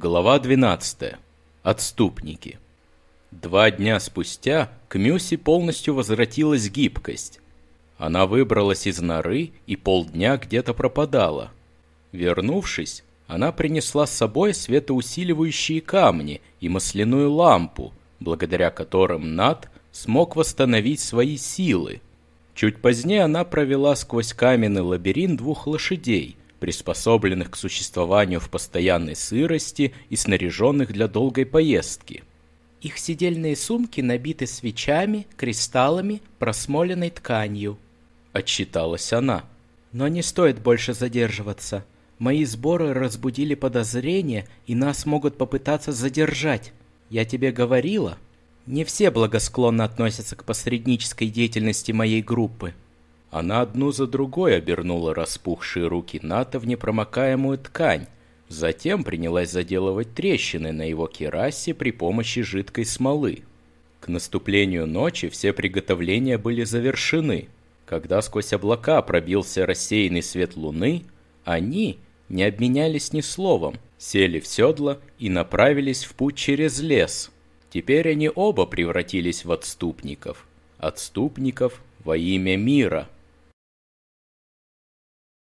Глава 12. Отступники. Два дня спустя к Мюсе полностью возвратилась гибкость. Она выбралась из норы и полдня где-то пропадала. Вернувшись, она принесла с собой светоусиливающие камни и масляную лампу, благодаря которым Над смог восстановить свои силы. Чуть позднее она провела сквозь каменный лабиринт двух лошадей – приспособленных к существованию в постоянной сырости и снаряженных для долгой поездки. Их сидельные сумки набиты свечами, кристаллами, просмоленной тканью. Отчиталась она. Но не стоит больше задерживаться. Мои сборы разбудили подозрения, и нас могут попытаться задержать. Я тебе говорила? Не все благосклонно относятся к посреднической деятельности моей группы. Она одну за другой обернула распухшие руки Ната в непромокаемую ткань, затем принялась заделывать трещины на его керасе при помощи жидкой смолы. К наступлению ночи все приготовления были завершены. Когда сквозь облака пробился рассеянный свет луны, они не обменялись ни словом, сели в седло и направились в путь через лес. Теперь они оба превратились в отступников. Отступников во имя мира –